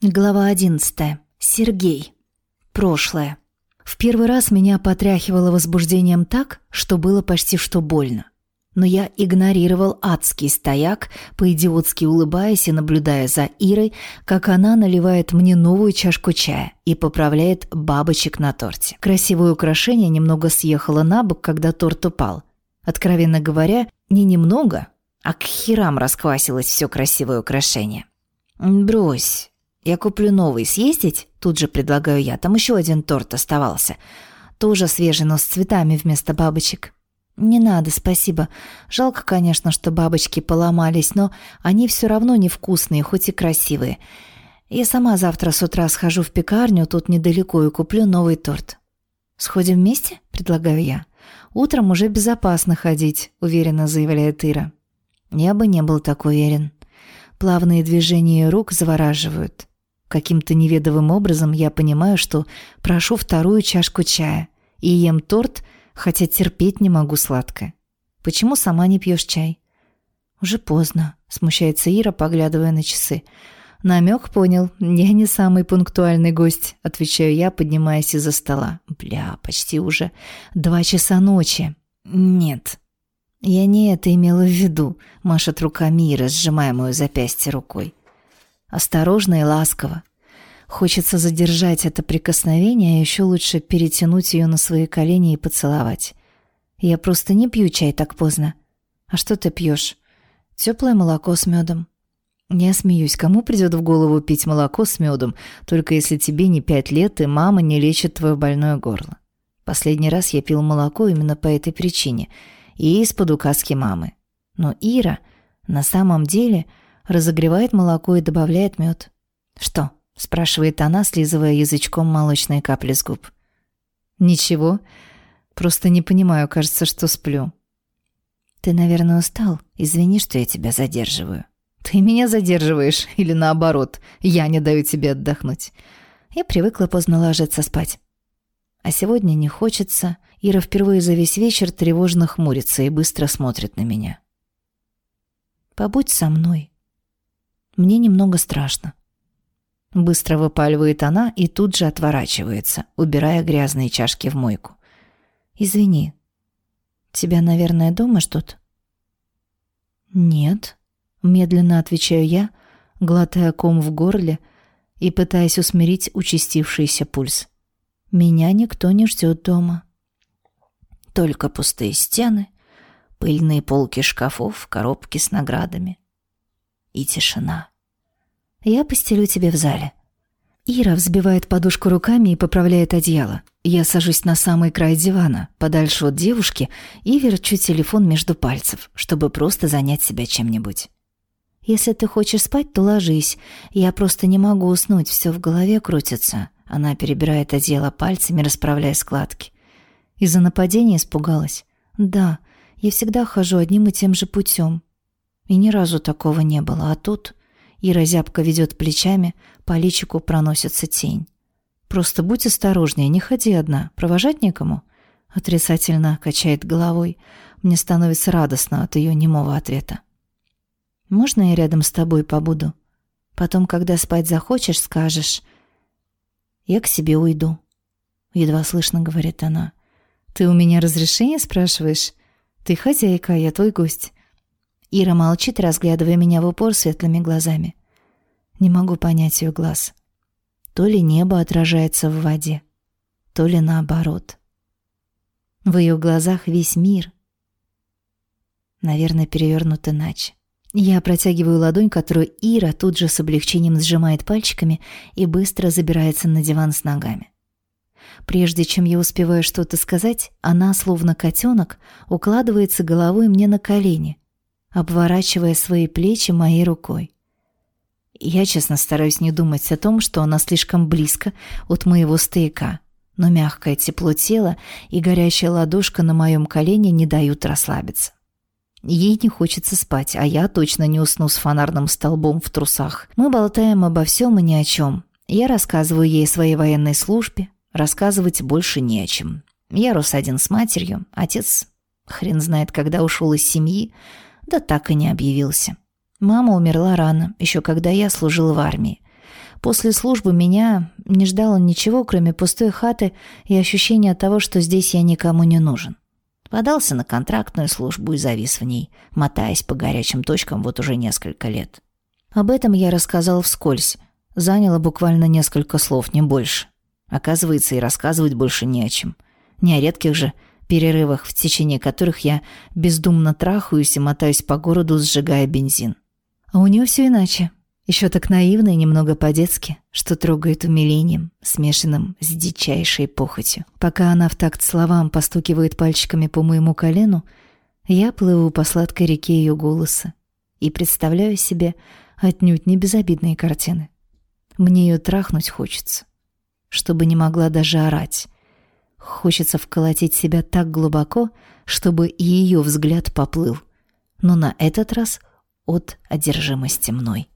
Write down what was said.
Глава 11. Сергей. Прошлое. В первый раз меня потряхивало возбуждением так, что было почти что больно. Но я игнорировал адский стояк, по-идиотски улыбаясь и наблюдая за Ирой, как она наливает мне новую чашку чая и поправляет бабочек на торте. Красивое украшение немного съехало на бок, когда торт упал. Откровенно говоря, не немного, а к херам расквасилось все красивое украшение. «Брось, «Я куплю новый. Съездить?» Тут же предлагаю я. Там еще один торт оставался. Тоже свежий, но с цветами вместо бабочек. «Не надо, спасибо. Жалко, конечно, что бабочки поломались, но они все равно невкусные, хоть и красивые. Я сама завтра с утра схожу в пекарню, тут недалеко, и куплю новый торт». «Сходим вместе?» – предлагаю я. «Утром уже безопасно ходить», – уверенно заявляет Ира. Я бы не был так уверен. Плавные движения рук завораживают. Каким-то неведовым образом я понимаю, что прошу вторую чашку чая и ем торт, хотя терпеть не могу сладкое. Почему сама не пьешь чай? Уже поздно, смущается Ира, поглядывая на часы. Намек понял. Я не самый пунктуальный гость, отвечаю я, поднимаясь из-за стола. Бля, почти уже два часа ночи. Нет. Я не это имела в виду, машет руками Ира, сжимая мое запястье рукой. Осторожно и ласково. Хочется задержать это прикосновение, а еще лучше перетянуть ее на свои колени и поцеловать. Я просто не пью чай так поздно. А что ты пьешь? Теплое молоко с медом. Я смеюсь, кому придет в голову пить молоко с медом, только если тебе не пять лет и мама не лечит твое больное горло. Последний раз я пил молоко именно по этой причине и из-под указки мамы. Но Ира на самом деле разогревает молоко и добавляет мед. Что, спрашивает она, слизывая язычком молочные капли с губ. Ничего, просто не понимаю, кажется, что сплю. Ты, наверное, устал. Извини, что я тебя задерживаю. Ты меня задерживаешь или наоборот, я не даю тебе отдохнуть. Я привыкла поздно ложиться спать. А сегодня не хочется. Ира впервые за весь вечер тревожно хмурится и быстро смотрит на меня. Побудь со мной. Мне немного страшно. Быстро выпаливает она и тут же отворачивается, убирая грязные чашки в мойку. «Извини, тебя, наверное, дома ждут?» «Нет», — медленно отвечаю я, глотая ком в горле и пытаясь усмирить участившийся пульс. «Меня никто не ждет дома». Только пустые стены, пыльные полки шкафов, коробки с наградами и тишина. Я постелю тебе в зале». Ира взбивает подушку руками и поправляет одеяло. Я сажусь на самый край дивана, подальше от девушки, и верчу телефон между пальцев, чтобы просто занять себя чем-нибудь. «Если ты хочешь спать, то ложись. Я просто не могу уснуть, все в голове крутится». Она перебирает одеяло пальцами, расправляя складки. Из-за нападения испугалась. «Да, я всегда хожу одним и тем же путем. И ни разу такого не было, а тут...» Ира зябко ведет плечами, по личику проносится тень. «Просто будь осторожнее, не ходи одна. Провожать некому?» Отрицательно качает головой. Мне становится радостно от ее немого ответа. «Можно я рядом с тобой побуду? Потом, когда спать захочешь, скажешь...» «Я к себе уйду», — едва слышно говорит она. «Ты у меня разрешение спрашиваешь? Ты хозяйка, а я твой гость. Ира молчит, разглядывая меня в упор светлыми глазами. Не могу понять ее глаз. То ли небо отражается в воде, то ли наоборот. В ее глазах весь мир. Наверное, перевернут иначе. Я протягиваю ладонь, которую Ира тут же с облегчением сжимает пальчиками и быстро забирается на диван с ногами. Прежде чем я успеваю что-то сказать, она, словно котенок, укладывается головой мне на колени, обворачивая свои плечи моей рукой. Я честно стараюсь не думать о том, что она слишком близко от моего стояка, но мягкое тепло тела и горящая ладошка на моем колене не дают расслабиться. Ей не хочется спать, а я точно не усну с фонарным столбом в трусах. Мы болтаем обо всем и ни о чем. Я рассказываю ей о своей военной службе, рассказывать больше не о чем. Я рос один с матерью, отец хрен знает, когда ушел из семьи, да так и не объявился. Мама умерла рано, еще когда я служил в армии. После службы меня не ждало ничего, кроме пустой хаты и ощущения того, что здесь я никому не нужен. Подался на контрактную службу и завис в ней, мотаясь по горячим точкам вот уже несколько лет. Об этом я рассказал вскользь. Заняло буквально несколько слов, не больше. Оказывается, и рассказывать больше не о чем. Не о редких же перерывах, в течение которых я бездумно трахаюсь и мотаюсь по городу, сжигая бензин. А у нее все иначе. Еще так наивно и немного по-детски, что трогает умилением, смешанным с дичайшей похотью. Пока она в такт словам постукивает пальчиками по моему колену, я плыву по сладкой реке ее голоса и представляю себе отнюдь не безобидные картины. Мне ее трахнуть хочется, чтобы не могла даже орать. Хочется вколотить себя так глубоко, чтобы и ее взгляд поплыл. Но на этот раз от одержимости мной.